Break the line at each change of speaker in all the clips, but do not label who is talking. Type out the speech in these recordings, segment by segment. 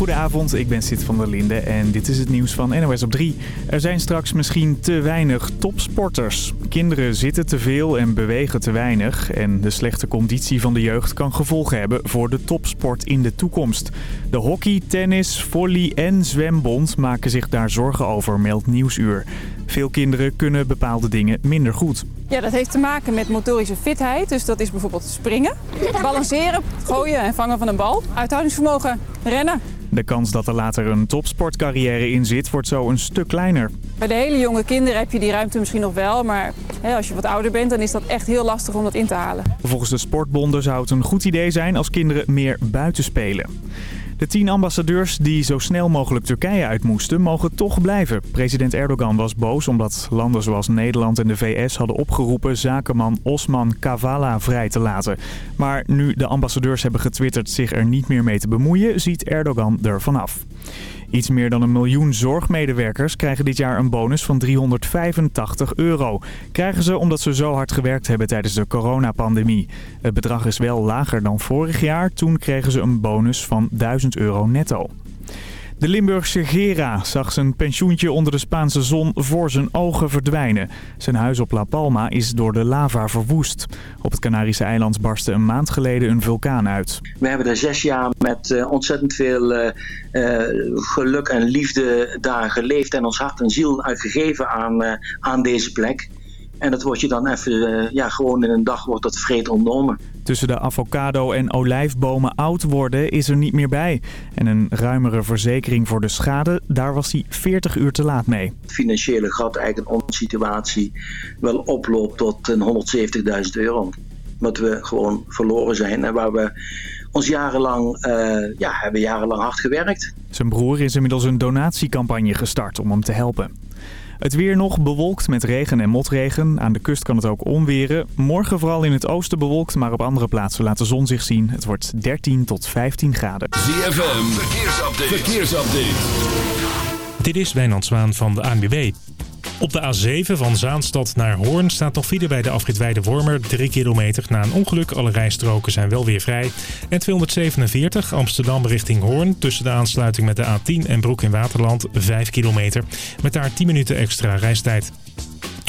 Goedenavond, ik ben Sid van der Linde en dit is het nieuws van NOS op 3. Er zijn straks misschien te weinig topsporters. Kinderen zitten te veel en bewegen te weinig. En de slechte conditie van de jeugd kan gevolgen hebben voor de topsport in de toekomst. De hockey, tennis, volley en zwembond maken zich daar zorgen over, meldt Nieuwsuur. Veel kinderen kunnen bepaalde dingen minder goed.
Ja, dat heeft te maken met motorische fitheid. Dus dat is bijvoorbeeld springen, balanceren, gooien en vangen van een bal. Uithoudingsvermogen, rennen.
De kans dat er later een topsportcarrière in zit, wordt zo een stuk kleiner.
Bij de hele jonge kinderen heb je die ruimte misschien nog wel. Maar hè, als je wat ouder bent, dan is dat echt heel lastig om dat in te halen.
Volgens de sportbonden zou het een goed idee zijn als kinderen meer buiten spelen. De tien ambassadeurs die zo snel mogelijk Turkije uit moesten, mogen toch blijven. President Erdogan was boos omdat landen zoals Nederland en de VS hadden opgeroepen zakenman Osman Kavala vrij te laten. Maar nu de ambassadeurs hebben getwitterd zich er niet meer mee te bemoeien, ziet Erdogan er vanaf. Iets meer dan een miljoen zorgmedewerkers krijgen dit jaar een bonus van 385 euro. Krijgen ze omdat ze zo hard gewerkt hebben tijdens de coronapandemie. Het bedrag is wel lager dan vorig jaar. Toen kregen ze een bonus van 1000 euro netto. De Limburgse Gera zag zijn pensioentje onder de Spaanse zon voor zijn ogen verdwijnen. Zijn huis op La Palma is door de lava verwoest. Op het Canarische eiland barstte een maand geleden een vulkaan uit.
We hebben er zes jaar met uh, ontzettend veel uh, uh, geluk en liefde daar geleefd en ons hart en ziel uitgegeven aan, aan deze plek. En dat wordt je dan even, ja, gewoon in een dag wordt dat vreed ontnomen.
Tussen de avocado- en olijfbomen oud worden is er niet meer bij. En een ruimere verzekering voor de schade, daar was hij 40 uur te laat mee.
Het financiële gat eigenlijk in onze situatie wel oploopt tot een 170.000 euro. Wat we gewoon verloren zijn en waar we ons jarenlang, uh, ja, hebben jarenlang hard gewerkt.
Zijn broer is inmiddels een donatiecampagne gestart om hem te helpen. Het weer nog bewolkt met regen en motregen. Aan de kust kan het ook onweren. Morgen vooral in het oosten bewolkt, maar op andere plaatsen laat de zon zich zien. Het wordt 13 tot 15 graden.
ZFM, verkeersupdate. verkeersupdate.
Dit is Wijnand Zwaan van de ANWB. Op de A7 van Zaanstad naar Hoorn staat nog file bij de afrit Wormer 3 kilometer na een ongeluk. Alle rijstroken zijn wel weer vrij. En 247 Amsterdam richting Hoorn tussen de aansluiting met de A10 en Broek in Waterland 5 kilometer. Met daar 10 minuten extra reistijd.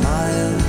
Smile.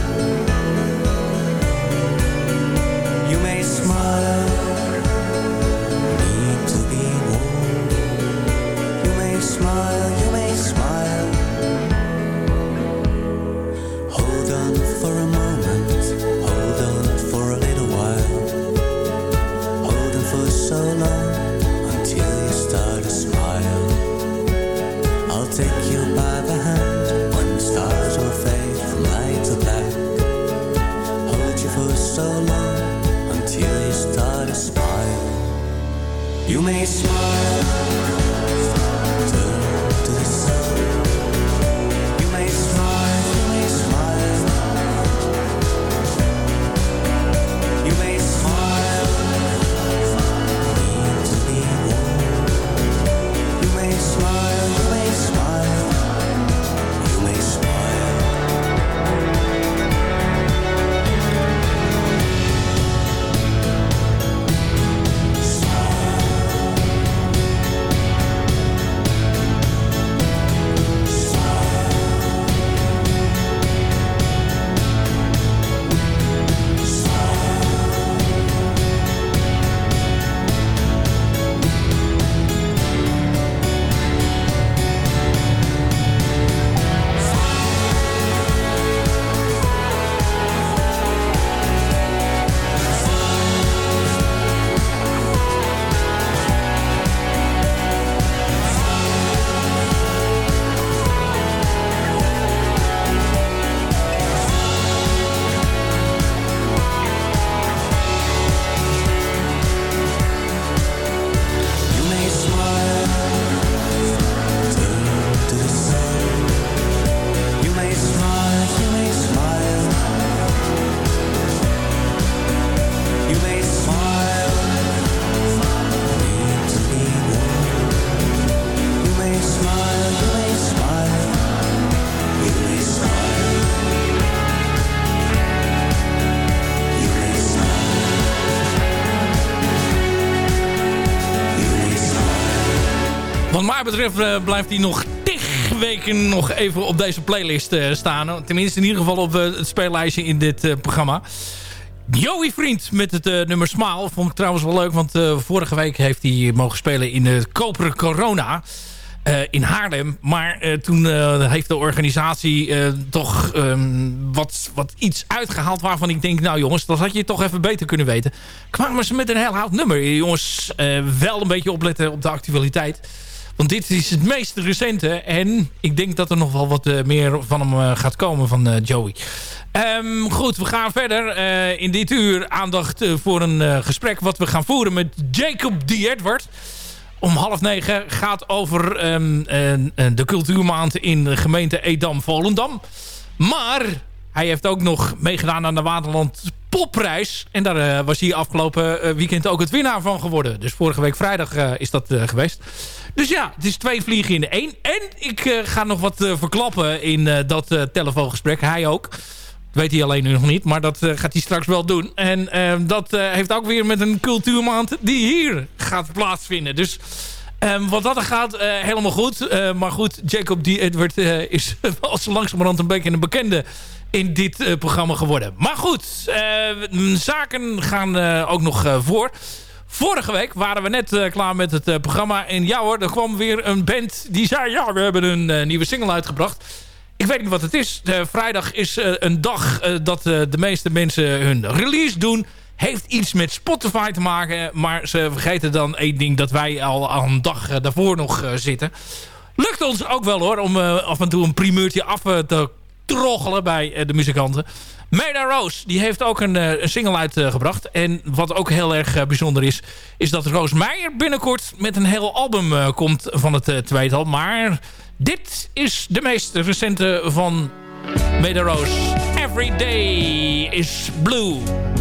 Betreft blijft hij nog tig weken nog even op deze playlist staan. Tenminste in ieder geval op het speellijstje in dit programma. Joey Vriend met het nummer Smaal. Vond ik trouwens wel leuk, want vorige week heeft hij mogen spelen in de Koperen Corona... In Haarlem. Maar toen heeft de organisatie toch um, wat, wat iets uitgehaald waarvan ik denk... nou jongens, dat had je toch even beter kunnen weten. Kwamen ze met een heel oud nummer. Jongens, wel een beetje opletten op de actualiteit. Want dit is het meest recente. En ik denk dat er nog wel wat meer van hem gaat komen van Joey. Um, goed, we gaan verder. in dit uur aandacht voor een gesprek wat we gaan voeren met Jacob D. Edward om half negen gaat over um, de cultuurmaand in de gemeente Edam-Volendam. Maar hij heeft ook nog meegedaan aan de Waterland Popprijs. En daar was hij afgelopen weekend ook het winnaar van geworden. Dus vorige week vrijdag is dat geweest. Dus ja, het is twee vliegen in de één. En ik ga nog wat verklappen in dat telefoongesprek. Hij ook weet hij alleen nu nog niet, maar dat uh, gaat hij straks wel doen. En uh, dat uh, heeft ook weer met een cultuurmaand die hier gaat plaatsvinden. Dus um, wat dat er gaat, helemaal goed. maar goed, Jacob D. Edward is wel zo langzamerhand een beetje een bekende in dit programma geworden. Maar goed, zaken gaan ook nog voor. Vorige week waren we net klaar met het programma. En ja hoor, er kwam weer een band die zei... ja, we hebben een nieuwe single uitgebracht... Ik weet niet wat het is. Vrijdag is een dag dat de meeste mensen hun release doen. Heeft iets met Spotify te maken. Maar ze vergeten dan één ding dat wij al, al een dag daarvoor nog zitten. Lukt ons ook wel hoor om af en toe een primeurtje af te troggelen bij de muzikanten. Meda Rose, die heeft ook een, een single uitgebracht. en wat ook heel erg bijzonder is, is dat Roos Meijer binnenkort met een heel album komt van het tweetal. Maar dit is de meest recente van Meda Rose. Every Day is Blue.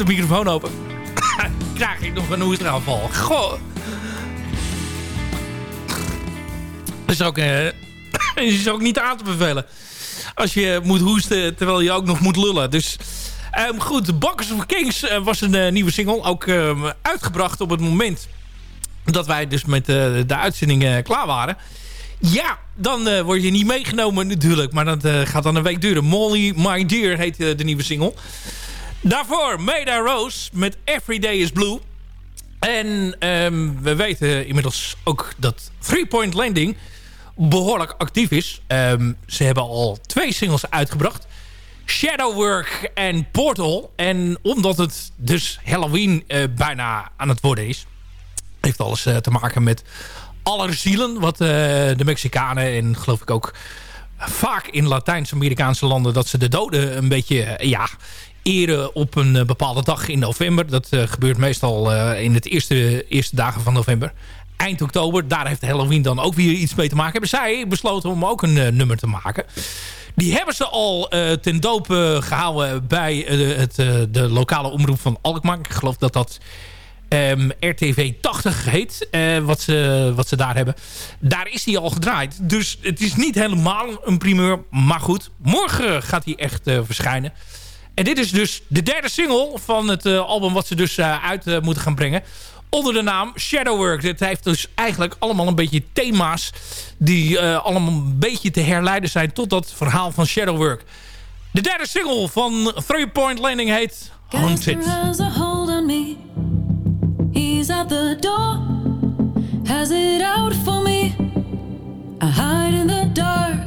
de microfoon open? Krijg ik nog een hoestaanval. Goh. Dat is ook, uh, is ook niet aan te bevelen. Als je moet hoesten terwijl je ook nog moet lullen. Dus um, goed, Bakkers of Kings uh, was een uh, nieuwe single. Ook um, uitgebracht op het moment dat wij dus met de uitzending klaar waren. Ja, dan word je niet meegenomen natuurlijk. Maar dat gaat dan een week duren. Molly My Dear heet de nieuwe single. Daarvoor Maida Rose met Every Day is Blue. En um, we weten inmiddels ook dat Three Point Landing behoorlijk actief is. Um, ze hebben al twee singles uitgebracht. Shadowwork en Portal. En omdat het dus Halloween uh, bijna aan het worden is... heeft alles uh, te maken met allerzielen... wat uh, de Mexicanen en geloof ik ook vaak in Latijns-Amerikaanse landen... dat ze de doden een beetje ja, eren op een bepaalde dag in november. Dat gebeurt meestal in de eerste, eerste dagen van november eind oktober. Daar heeft Halloween dan ook weer iets mee te maken. Hebben zij besloten om ook een nummer te maken. Die hebben ze al ten doop uh, gehouden bij het, de lokale omroep van Alkmaar. Ik geloof dat dat um, RTV 80 heet. wat, ze, wat ze daar hebben. Daar is die al gedraaid. Dus het is niet helemaal een primeur. Maar goed, morgen gaat hij echt verschijnen. En dit is dus de derde single van het album wat ze dus uit moeten gaan brengen onder de naam Shadowwork. Dit heeft dus eigenlijk allemaal een beetje thema's... die allemaal een beetje te herleiden zijn tot dat verhaal van Shadowwork. De derde single van Three Point Landing heet Haunted. He's at the door. Has it out for me. I hide in the dark.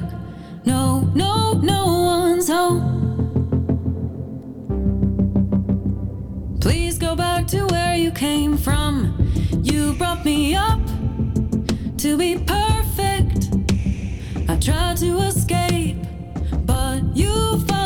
No, no, no one's home. Back to where you came from. You brought me up to be perfect. I tried to escape, but you follow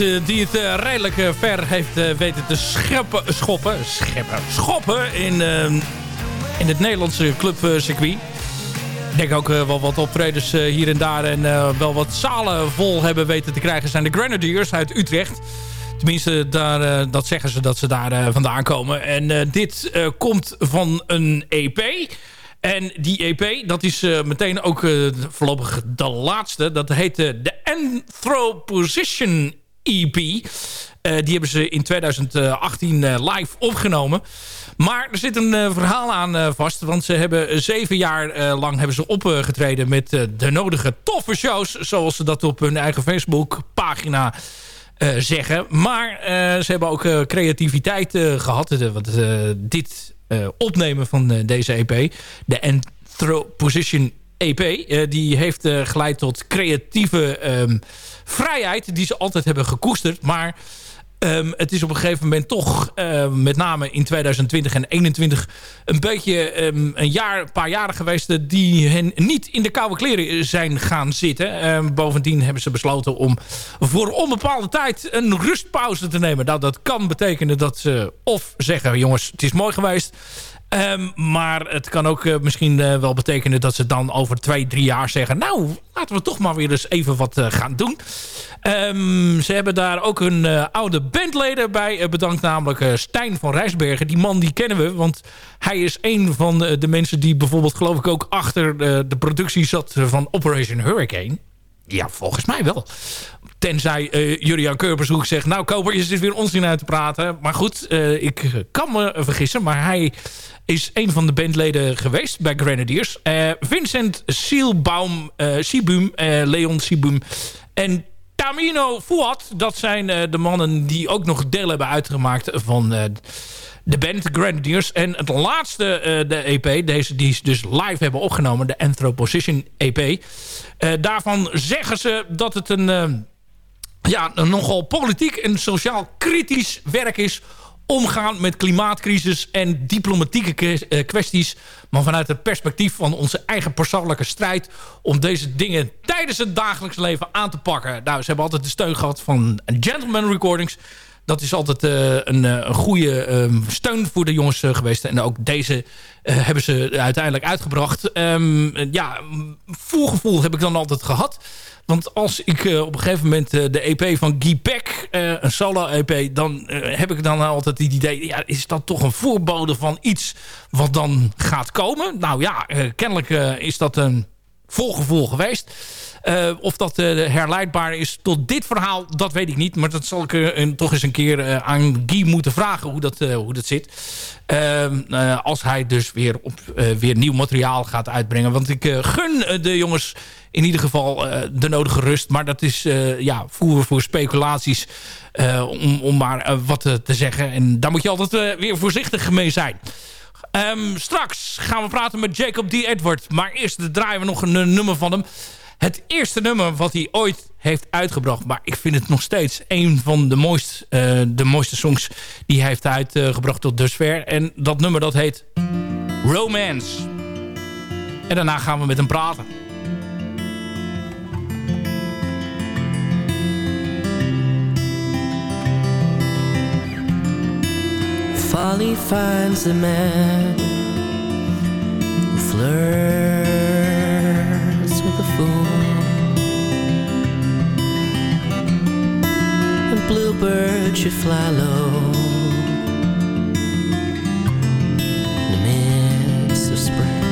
Eh, die het eh, redelijk eh, ver heeft weten te scheppen, schoppen, scheppen, schoppen in, ehm, in het Nederlandse clubcircuit. Ik denk ook wel wat optredens hier en daar en wel wat zalen vol hebben weten te krijgen... zijn de Grenadiers uit Utrecht. Tenminste, daar, dat zeggen ze dat ze daar vandaan komen. En dit komt van een EP. En die EP, dat is meteen ook voorlopig de laatste. Dat heet de Anthroposition EP. Eh, die hebben ze in 2018 eh, live opgenomen. Maar er zit een eh, verhaal aan vast. Want ze hebben zeven jaar lang hebben ze opgetreden met de nodige toffe shows. Zoals ze dat op hun eigen Facebookpagina eh zeggen. Maar ze hebben ook creativiteit eh, gehad. Eh, want dit opnemen van deze EP, de Anthroposition EP, die heeft geleid tot creatieve ehm, vrijheid die ze altijd hebben gekoesterd. Maar Ehm, het is op een gegeven moment toch, ehm, met name in 2020 en 2021... een beetje ehm, een, jaar, paar jaren geweest... eh, die hen niet in de koude kleren zijn gaan zitten. Bovendien hebben ze besloten om voor onbepaalde tijd... een rustpauze te nemen. Nou, dat kan betekenen dat ze of zeggen... jongens, het is mooi geweest... Ehm, maar het kan ook eh, misschien eh, wel betekenen dat ze dan over twee, drie jaar zeggen... nou, laten we toch maar weer eens even wat eh, gaan doen. Ehm, ze hebben daar ook hun oude bandleden bij bedankt. Namelijk Stijn van Rijsbergen. Die man die kennen we, want hij is een van de, mensen... die bijvoorbeeld geloof ik ook achter de productie zat van Operation Hurricane. Ja, volgens mij wel. Tenzij uh, Julian Keurbershoek zegt... nou, Koper, je zit weer onzin uit te praten. Maar goed, uh, ik kan me vergissen. Maar hij is een van de bandleden geweest bij Grenadiers. Vincent Sielbaum, Sibum, Leon Sibum en Tamino Fuad. Dat zijn de mannen die ook nog deel hebben uitgemaakt van de band Grenadiers. En het laatste, de EP, deze die ze dus live hebben opgenomen, de Anthroposition EP. Daarvan zeggen ze dat het een, ja, nogal politiek en sociaal kritisch werk is omgaan met klimaatcrisis en diplomatieke kwesties... maar vanuit het perspectief van onze eigen persoonlijke strijd... om deze dingen tijdens het dagelijks leven aan te pakken. Nou, ze hebben altijd de steun gehad van Gentleman Recordings... Dat is altijd uh, een, een goede um, steun voor de jongens geweest. En ook deze hebben ze uiteindelijk uitgebracht. Um, ja, voorgevoel heb ik dan altijd gehad. Want als ik op een gegeven moment de EP van Guy Peck, een solo-EP... dan heb ik dan altijd het idee... Ja, is dat toch een voorbode van iets wat dan gaat komen? Nou ja, kennelijk is dat een voorgevoel geweest. Uh, of dat uh, herleidbaar is tot dit verhaal, dat weet ik niet. Maar dat zal ik uh, toch eens een keer aan Guy moeten vragen hoe dat, hoe dat zit. Ehm, als hij dus weer, op, weer nieuw materiaal gaat uitbrengen. Want ik gun de jongens in ieder geval de nodige rust. Maar dat is ja, voer voor speculaties om, om maar wat te zeggen. En daar moet je altijd weer voorzichtig mee zijn. Um, straks gaan we praten met Jacob D. Edward. Maar eerst draaien we nog een, een nummer van hem. Het eerste nummer wat hij ooit heeft uitgebracht. Maar ik vind het nog steeds een van de, mooist, uh, de mooiste songs die hij heeft uitgebracht tot dusver. En dat nummer dat heet Romance. En daarna gaan we met hem praten.
Folly finds the man who flirts with a fool. And bluebird should fly low in the midst of spring.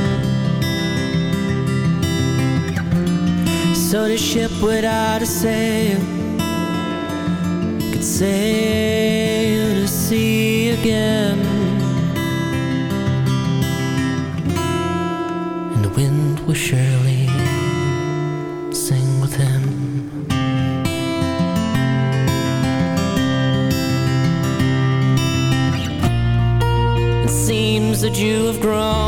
So the ship without a sail could sail to sea again. And the wind will surely sing with him. It seems that you have grown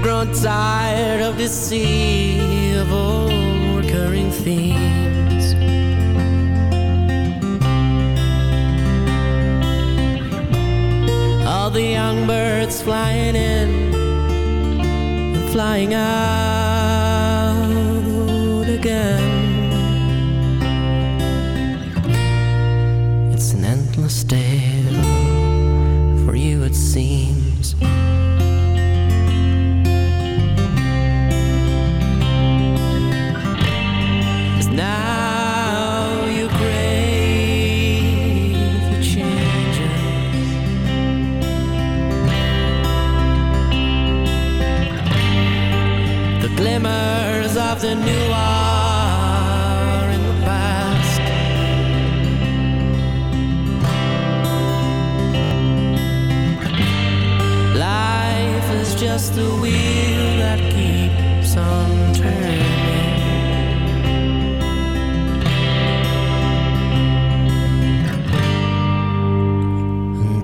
You've grown tired of this sea of old recurring themes. All the young birds flying in and flying out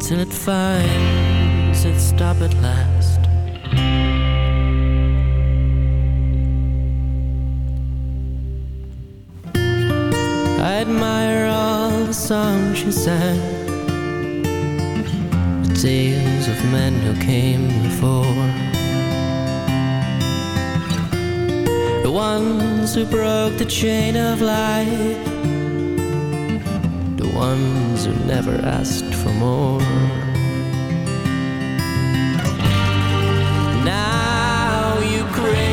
Until it finds its stop at last. I admire all the songs she sang. The tales of men who came before. The ones who broke the chain of life ones who never asked for more. Now you crave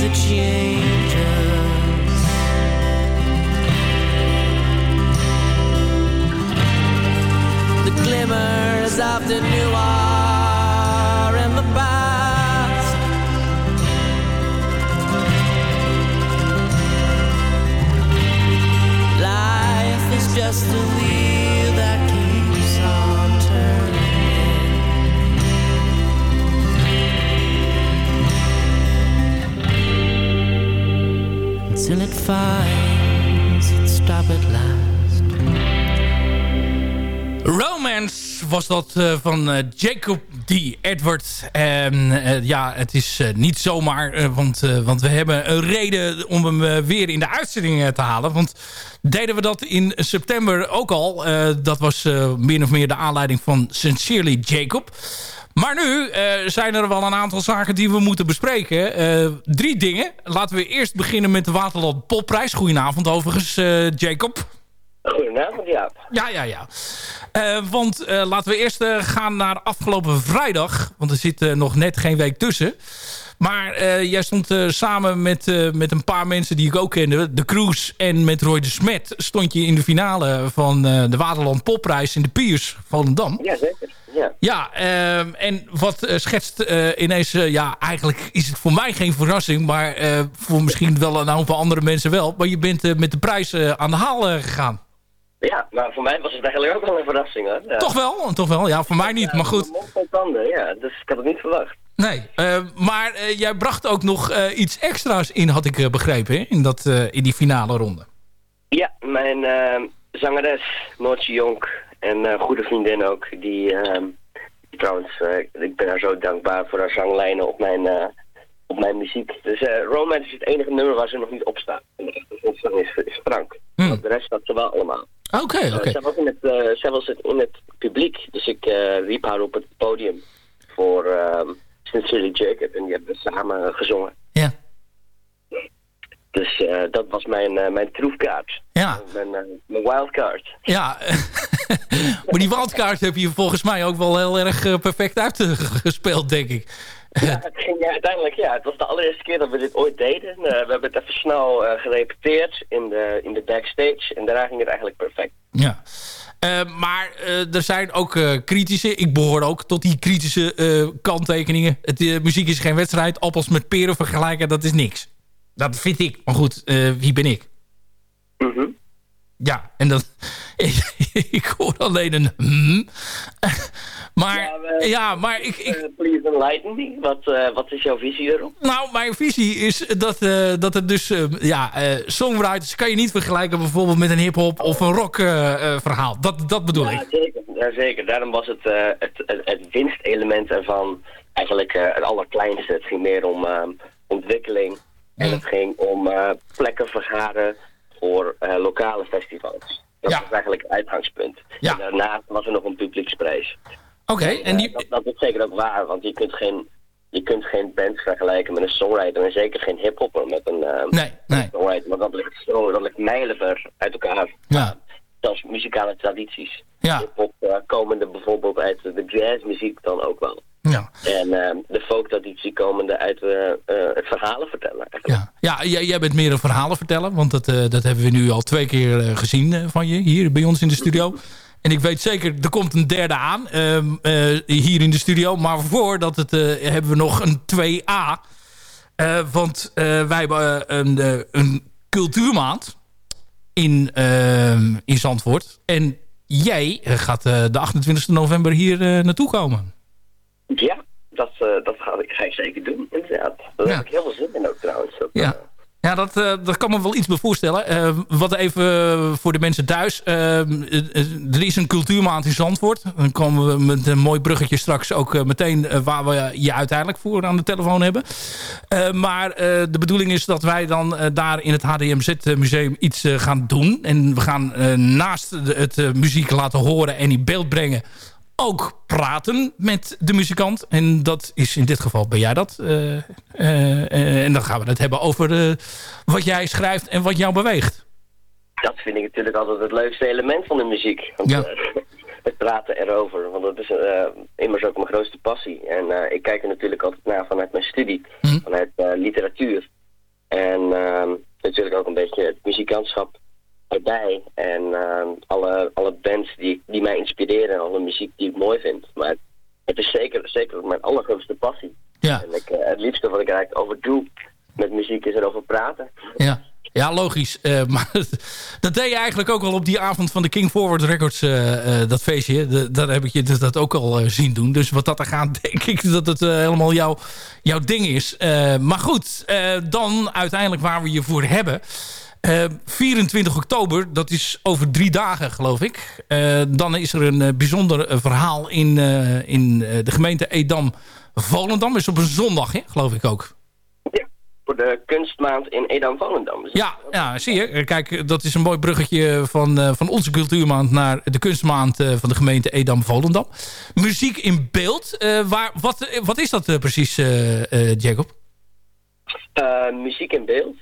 the changes. The glimmers of the new finds stop at last.
Romance was dat eh, van eh, Jacob D. Edward. En eh, ja, het is niet zomaar, want, want we hebben een reden om hem weer in de uitzending te halen. Want deden we dat in september ook al. Dat was min of meer de aanleiding van Sincerely Jacob. Maar nu eh, zijn er wel een aantal zaken die we moeten bespreken. Eh, drie dingen. Laten we eerst beginnen met de Waterland Popprijs. Goedenavond overigens, eh, Jacob.
Goedenavond, Jaap.
Ja, ja, ja. Want laten we eerst gaan naar afgelopen vrijdag. Want er zit nog net geen week tussen. Maar jij stond samen met, met een paar mensen die ik ook kende. De Cruise en met Roy de Smet stond je in de finale van de Waterland Popprijs in de Piers van Dam.
Ja, zeker. Ja.
Ja, ehm, en wat eh, schetst eh, ineens... eh, ja, eigenlijk is het voor mij geen verrassing... maar voor misschien wel een aantal andere mensen wel. Maar je bent met de prijs aan de haal gegaan.
ja, maar voor mij was het eigenlijk ook wel een verrassing, hoor. Ja.
Toch wel? Toch wel? Ja, voor mij niet, maar goed.
Tanden, ja. Dus ik had het niet verwacht.
Nee, maar jij bracht ook nog iets extra's in, had ik begrepen, hè? In, dat, in die finale ronde.
Ja, mijn zangeres, Noortje Jonk, en eh, goede vriendin ook, die, eh, die trouwens, eh, ik ben haar zo dankbaar voor haar zanglijnen op mijn, eh, op mijn muziek. Dus Romance is het enige nummer waar ze nog niet op staat. En de achtergrondzang is, is Frank.
Hmm.
Want de rest staat ze wel allemaal.
Oké, oké.
zij, was in het, zij was het in het publiek, dus ik riep haar op het podium voor ehm Sincerely Jacob en die hebben we samen gezongen.
Ja.
Dus eh, dat was mijn, eh, mijn troefkaart.
Ja.
Mijn, eh, mijn wildcard.
Ja, maar die wildkaart heb je volgens mij ook wel heel erg eh, perfect uitgespeeld, denk ik.
Ja, het ging ja, uiteindelijk, ja. Het was de allereerste keer dat we dit ooit deden. Eh, we hebben het even snel eh, gerepeteerd in de, in de backstage. En daarna ging het eigenlijk perfect.
Ja. Eh, maar eh, er zijn ook eh, kritische. Ik behoor ook tot die kritische eh, kanttekeningen. Het, eh, muziek is geen wedstrijd. Appels met peren vergelijken, dat is niks. Dat vind ik. Maar goed, eh, wie ben ik?
Mhm.
Ja, en dat... ik hoor alleen een... hmm. maar,
Ja,
maar ik... ik
Eh, please enlighten me. Wat, eh, wat is jouw visie erop?
nou, mijn visie is dat, dat het dus... eh, ja, songwriters kan je niet vergelijken bijvoorbeeld met een hip-hop of een rock verhaal. Dat, dat bedoel
Ja,
ik.
zeker. Ja, zeker. Daarom was het, het, het, het winstelement ervan eigenlijk het allerkleinste. Het ging meer om eh, ontwikkeling. En
Ja.
het ging om eh, plekken vergaren voor eh, lokale festivals. Dat
Ja.
was eigenlijk het uitgangspunt.
Ja.
En daarnaast was er nog een publieksprijs.
Oké, en
Eh,
die...
dat, dat is zeker ook waar, want je kunt geen, je kunt geen band vergelijken met een songwriter. En zeker geen hiphopper met een eh,
Nee, nee.
songwriter. Want dat ligt, zo, dat ligt mijlenver uit elkaar.
Ja.
Zelfs muzikale tradities.
Ja.
Hip-hop eh, komende bijvoorbeeld uit de jazzmuziek dan ook wel.
Ja.
En eh, de folktraditie komende uit eh, eh, het verhalen vertellen. eigenlijk.
Ja, ja jij, jij bent meer een verhalen vertellen. Want dat, eh, dat hebben we nu al twee keer gezien van je. Hier bij ons in de studio. En ik weet zeker, er komt een derde aan. ehm, eh, hier in de studio. Maar voordat het hebben we nog een 2A. Eh, want wij hebben een, een cultuurmaand in, eh, in Zandvoort. En jij gaat de 28 november hier naartoe komen.
Ja, dat, eh, dat ga, ik, ga ik zeker doen, inderdaad. Daar
Ja.
heb ik heel veel zin in ook trouwens.
Ja.
eh,
Ja, dat, eh, dat kan me wel iets bij voorstellen. Eh, wat even voor de mensen thuis. Er is een cultuurmaand in Zandvoort. Dan komen we met een mooi bruggetje straks ook meteen... waar we je uiteindelijk voor aan de telefoon hebben. Maar de bedoeling is dat wij dan daar in het HDMZ-museum iets gaan doen. En we gaan naast het muziek laten horen en in beeld brengen ook praten met de muzikant. En dat is in dit geval, ben jij dat. Eh, eh, eh, en dan gaan we het hebben over wat jij schrijft en wat jou beweegt.
Dat vind ik natuurlijk altijd het leukste element van de muziek. Want,
Ja.
het praten erover, want dat is immers ook mijn grootste passie. En ik kijk er natuurlijk altijd naar vanuit mijn studie,
Hm.
vanuit literatuur. En ehm, natuurlijk ook een beetje het muzikantschap erbij. En ehm, alle, alle bands die, die mij inspireren, alle muziek die ik mooi vind. Maar het is zeker, zeker mijn allergrootste passie.
Ja,
En ik, eh, het liefste wat ik eigenlijk over doe met muziek is erover praten.
ja. ja logisch. Eh, maar dat deed je eigenlijk ook al op die avond van de King Forward Records, eh, dat feestje. De- daar heb ik je dus dat ook al zien doen. Dus wat dat er gaat, denk ik dat het helemaal jouw, jouw ding is. Maar goed, dan uiteindelijk waar we je voor hebben. Eh, 24 oktober, dat is over drie dagen geloof ik. Eh, dan is er een eh, bijzonder eh, verhaal in, eh, in eh, de gemeente Edam-Volendam. is op een zondag, hè, geloof ik ook.
Ja, voor de kunstmaand in Edam-Volendam.
Ja, ja, zie je. Eh, Kijk, dat is een mooi bruggetje van, eh, van onze cultuurmaand... naar de kunstmaand eh, van de gemeente Edam-Volendam. Muziek in beeld. Eh, waar, wat, eh, wat is dat eh, precies, eh, eh, Jacob?
Eh, muziek in beeld.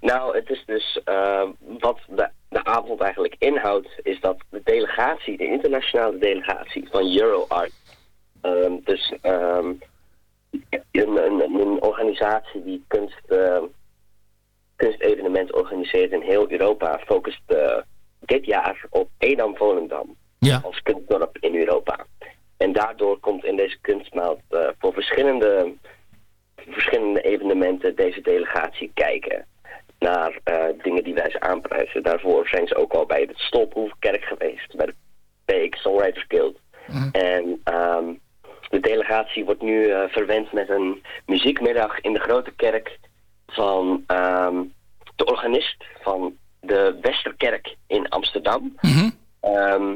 Nou, het is dus eh, wat de, de avond eigenlijk inhoudt, is dat de delegatie, de internationale delegatie van EuroArt, ehm, dus ehm, een, een, een organisatie die kunst, ehm, kunstevenementen organiseert in heel Europa, focust eh, dit jaar op Edam-Volendam
Ja.
als kunstdorp in Europa. En daardoor komt in deze kunstmaand eh, voor verschillende verschillende evenementen deze delegatie kijken naar eh, dingen die wij ze aanprijzen. Daarvoor zijn ze ook al bij het Stolphoefkerk geweest, bij de Beek Songwriters Guild. En ehm, de delegatie wordt nu eh, verwend met een muziekmiddag in de grote kerk van ehm, de organist van de Westerkerk in Amsterdam.
Mhm.
Ehm,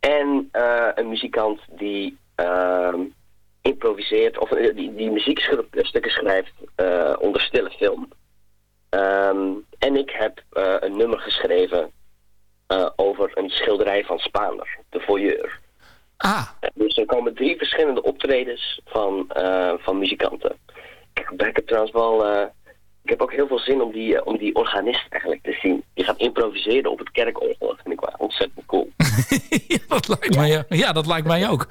en eh, een muzikant die improviseert of die, die muziekstukken schrijft onder stille film. Ehm, en ik heb eh, een nummer geschreven eh, over een schilderij van Spaander, de Voyeur.
Ah,
Dus er komen drie verschillende optredens van, eh, van muzikanten. Ik, ik heb trouwens wel... eh, ik heb ook heel veel zin om die, eh, om die organist eigenlijk te zien. Die gaat improviseren op het kerkorgel. Dat vind ik wel ontzettend cool.
ja, dat lijkt mij, ja, dat lijkt mij ook.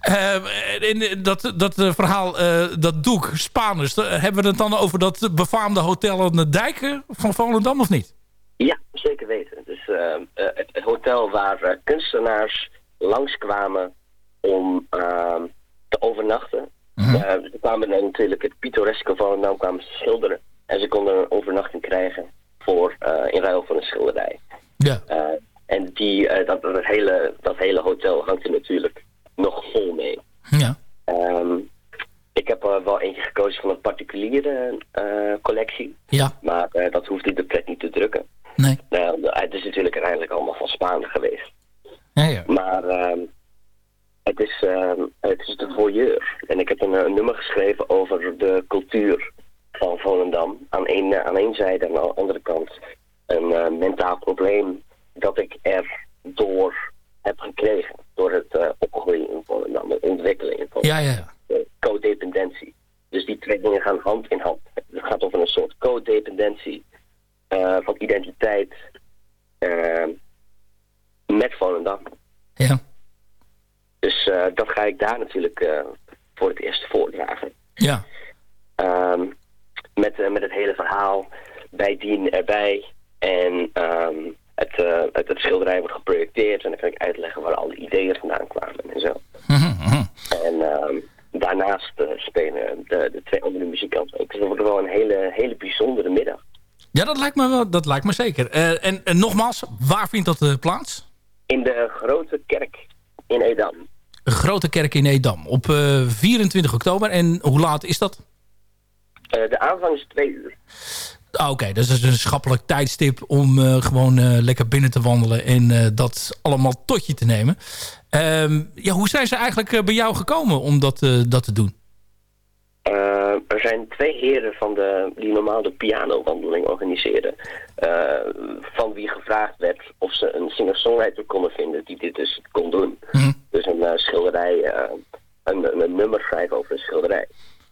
Eh, eh, dat dat eh, verhaal, eh, dat doek, Spaanders... eh, hebben we het dan over dat befaamde hotel aan de dijken van Volendam of niet?
Ja, zeker weten. Dus eh, eh, het, het hotel waar eh, kunstenaars langskwamen om ehm, te overnachten. Eh, ze kwamen natuurlijk het pittoreske Volendam kwamen schilderen. En ze konden een overnachting krijgen voor, eh, in ruil voor een schilderij.
Ja.
Eh, en die, eh, dat, dat, hele, dat hele hotel hangt er natuurlijk nog vol mee.
Ja.
Ehm, ik heb er wel eentje gekozen van een particuliere collectie.
Ja.
Maar eh, dat hoefde de pret niet te drukken.
Nee.
Nou, het is natuurlijk uiteindelijk allemaal van Spaander geweest.
Ja, ja.
Maar ehm, het, is, ehm, het is de voyeur. En ik heb een, een nummer geschreven over de cultuur van Volendam. Aan één, eh, aan één zijde en aan de andere kant een eh, mentaal probleem dat ik er door heb gekregen. Door het eh, opgroeien in Volendam, de ontwikkeling in Volendam.
Ja, ja, ja.
De codependentie. Dus die twee dingen gaan hand in hand. Het gaat over een soort codependentie van identiteit met Volendam.
Ja.
Dus dat ga ik daar natuurlijk voor het eerst voordragen.
Ja.
Met, eh, met het hele verhaal bij Dien erbij. En ehm, het, het, het schilderij wordt geprojecteerd. En dan kan ik uitleggen waar al die ideeën vandaan kwamen en zo. En ehm, daarna daarnaast eh, spelen de, de twee andere muzikanten ook. Dus dat wordt wel een hele, hele bijzondere middag.
Ja, dat lijkt me, wel, dat lijkt me zeker. En, en nogmaals, waar vindt dat plaats?
In de grote kerk in Edam.
Grote kerk in Edam op eh, 24 oktober. En hoe laat is dat?
Eh, de aanvang is twee uur.
Ah, Oké, dus dat is een schappelijk tijdstip om eh, gewoon eh, lekker binnen te wandelen en dat allemaal tot je te nemen. Ehm, ja, hoe zijn ze eigenlijk bij jou gekomen om dat, dat te doen?
Er zijn twee heren van de, die normaal de pianowandeling organiseren. van wie gevraagd werd of ze een singer-songwriter konden vinden die dit dus kon doen.
Mhm.
Dus een schilderij, een, een, nummer schrijven over een schilderij.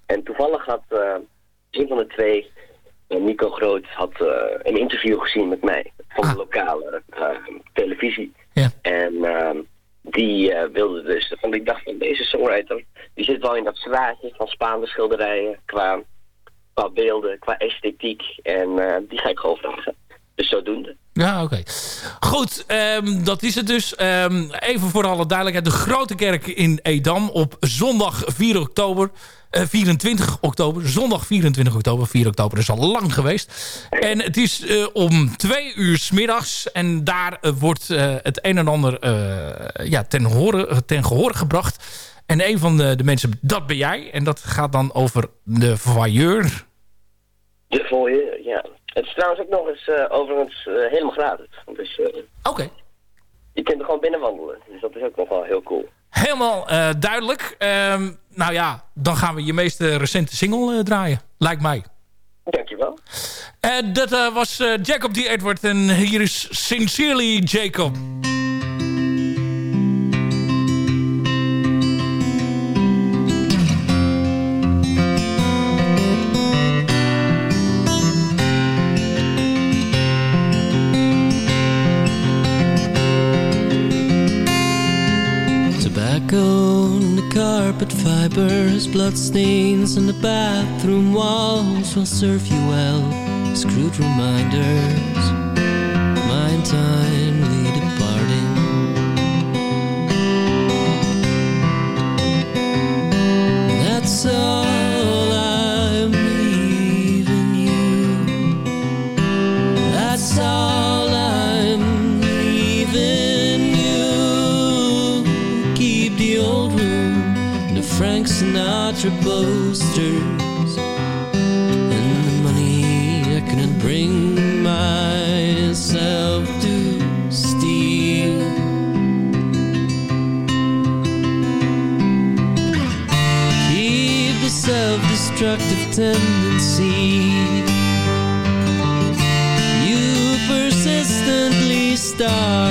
En toevallig had een van de twee, eh, Nico Groot, had eh, een interview gezien met mij van de lokale eh, televisie.
Ja.
En ehm, die wilde dus, want ik dacht van deze songwriter, die zit wel in dat straatje van Spaanse schilderijen qua, qua beelden, qua esthetiek. En die ga ik gewoon vragen. Dus zodoende.
Ja, oké. Goed, ehm, dat is het dus. Ehm, even voor alle duidelijkheid. De Grote Kerk in Edam op zondag 4 oktober. Eh, 24 oktober. Zondag 24 oktober. 4 oktober is al lang geweest. En het is eh, om twee uur 's middags. En daar eh, wordt eh, het een en ander eh, ja, ten, horen, ten gehoor gebracht. En een van de, de mensen, dat ben jij. En dat gaat dan over de voyeur.
De fooie, ja. Het is trouwens ook nog eens eh, overigens eh, helemaal gratis. Dus eh,
Oké.
je kunt er gewoon binnen wandelen. Dus dat is ook nog wel heel cool.
Helemaal eh, duidelijk. Ehm, nou ja, dan gaan we je meest recente single eh, draaien. Lijkt mij.
Dankjewel.
Eh, dat eh, was eh, Jacob D. Edward en hier is Sincerely Jacob.
Fibers, bloodstains on the bathroom walls. Will serve you well. as Crude reminders, my untimely Sinatra posters and the money I couldn't bring myself to steal. Keep the self-destructive tendency you persistently started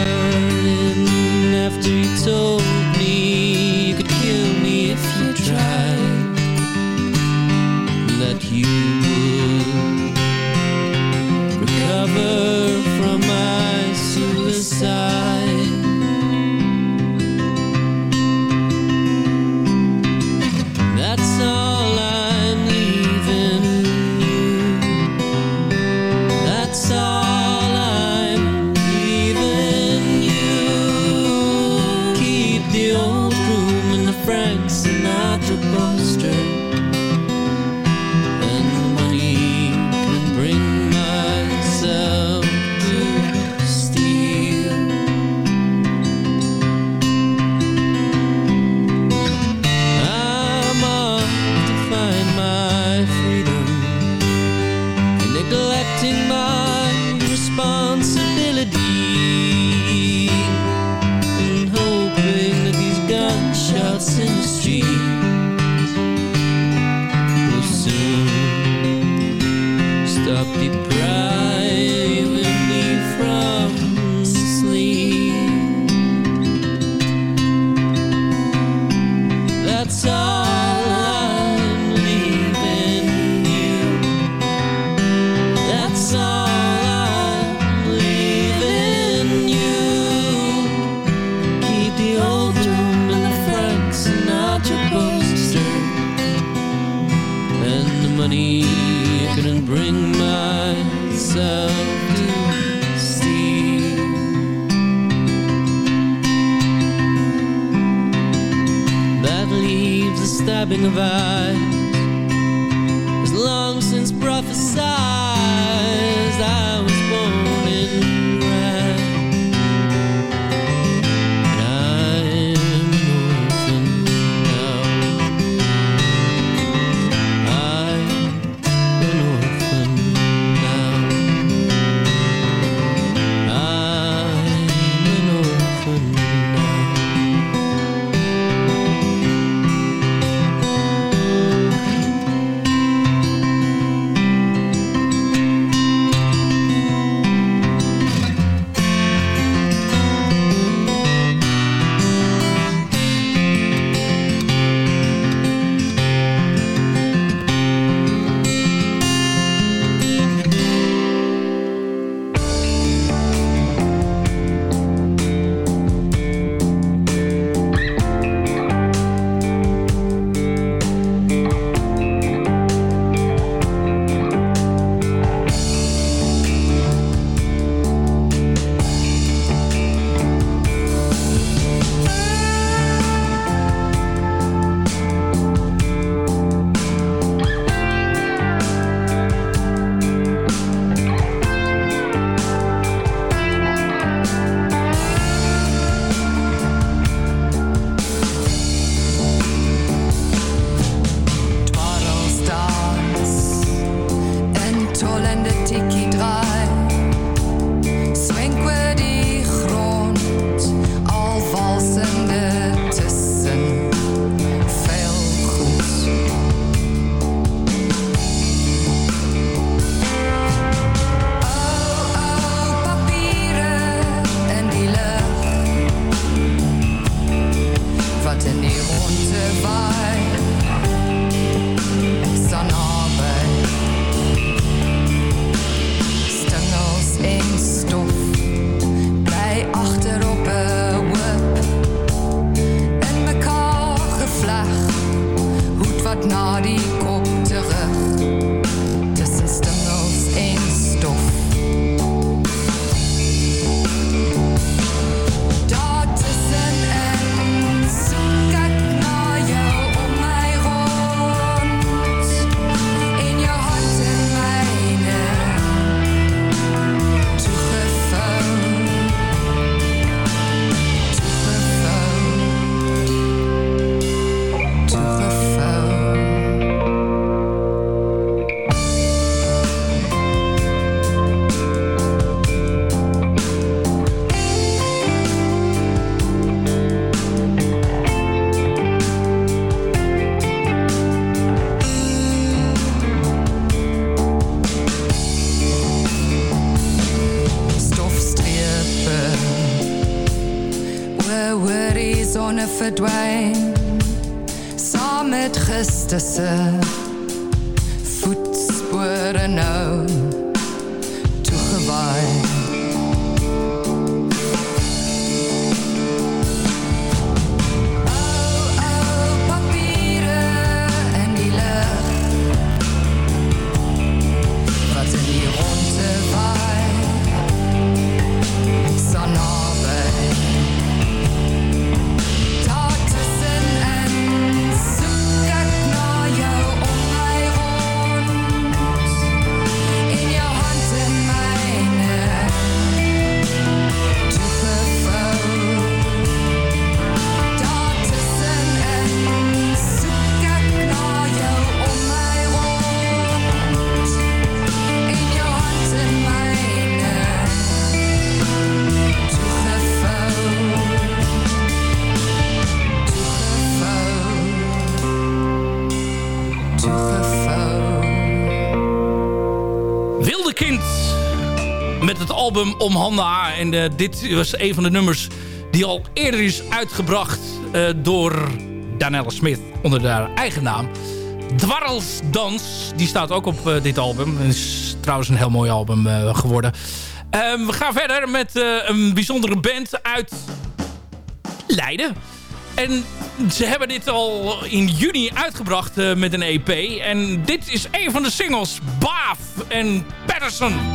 album om Hanna. En eh, dit was een van de nummers die al eerder is uitgebracht eh, door Danella Smith onder haar eigen naam. Dwarrelsdans, die staat ook op eh, dit album. Het is trouwens een heel mooi album geworden. Ehm, we gaan verder met een bijzondere band uit Leiden. En ze hebben dit al in juni uitgebracht met een EP. En dit is een van de singles, Baaf en Patterson.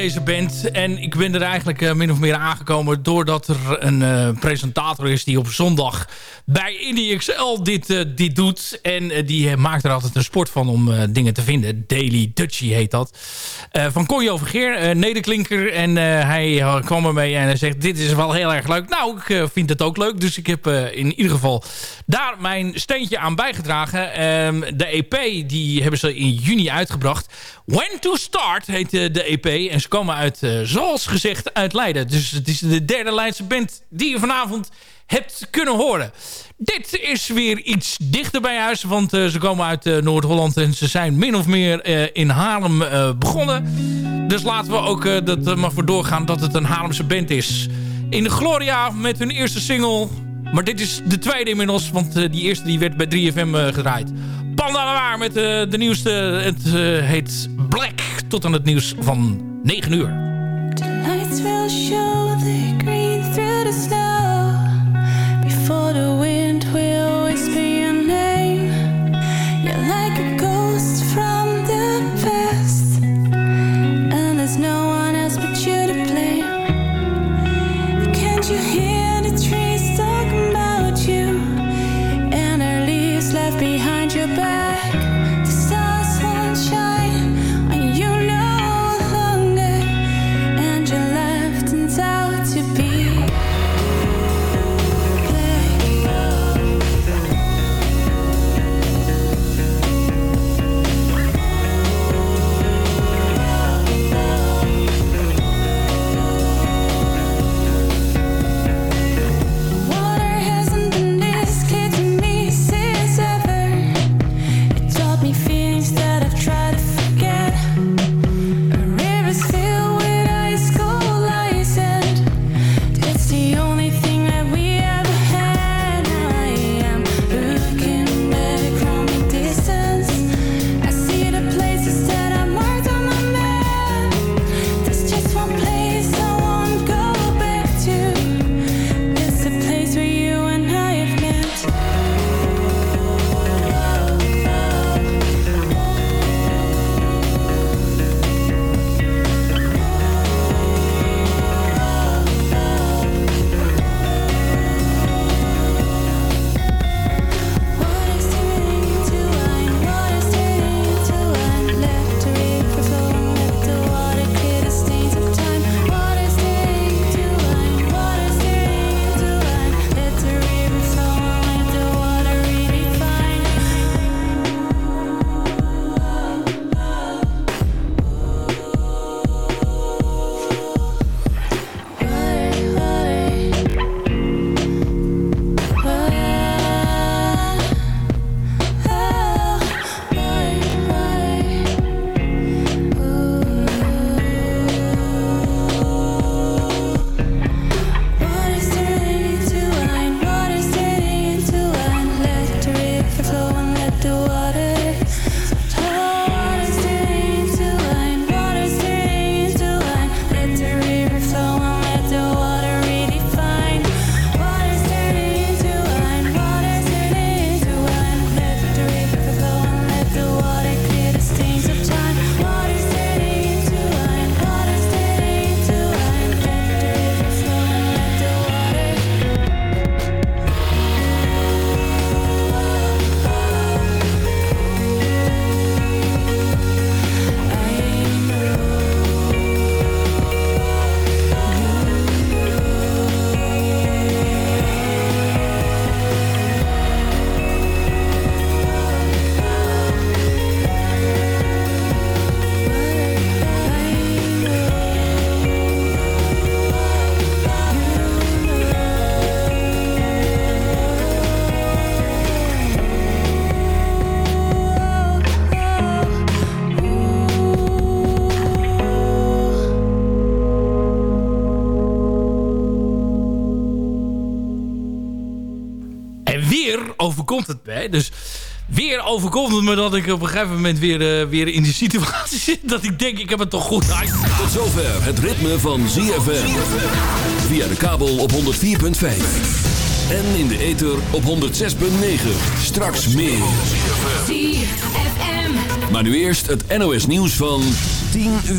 Deze band. En ik ben er eigenlijk eh, min of meer aangekomen... doordat er een eh, presentator is die op zondag bij Indie XL dit, eh, dit doet. En die maakt er altijd een sport van om dingen te vinden. Daily Dutchie heet dat. Van Conjo Vergeer, nederklinker. En hij kwam ermee en hij zegt... dit is wel heel erg leuk. Nou, ik vind het ook leuk. Dus ik heb in ieder geval daar mijn steentje aan bijgedragen. Ehm, de EP die hebben ze in juni uitgebracht. When to Start heet eh, de EP. En ze komen uit, eh, zoals gezegd, uit Leiden. Dus het is de derde Leidse band die je vanavond hebt kunnen horen. Dit is weer iets dichter bij huis. Want eh, ze komen uit Noord-Holland. En ze zijn min of meer in Haarlem begonnen. Dus laten we ook dat maar voor doorgaan dat het een Haarlemse band is. In de Gloria met hun eerste single... Maar dit is de tweede inmiddels, want die eerste die werd bij 3FM eh, gedraaid. Panda Waar met eh, de nieuwste. Het eh, heet Black. Tot aan het nieuws van 9 uur. Overkomt het mij. Dus weer overkomt het me dat ik op een gegeven moment weer, eh, weer in die situatie zit. Dat ik denk, ik heb het toch goed uit.
Tot zover het ritme van ZFM. Via de kabel op 104.5. En in de ether op 106.9. Straks meer. Maar nu eerst het NOS nieuws van 10 uur.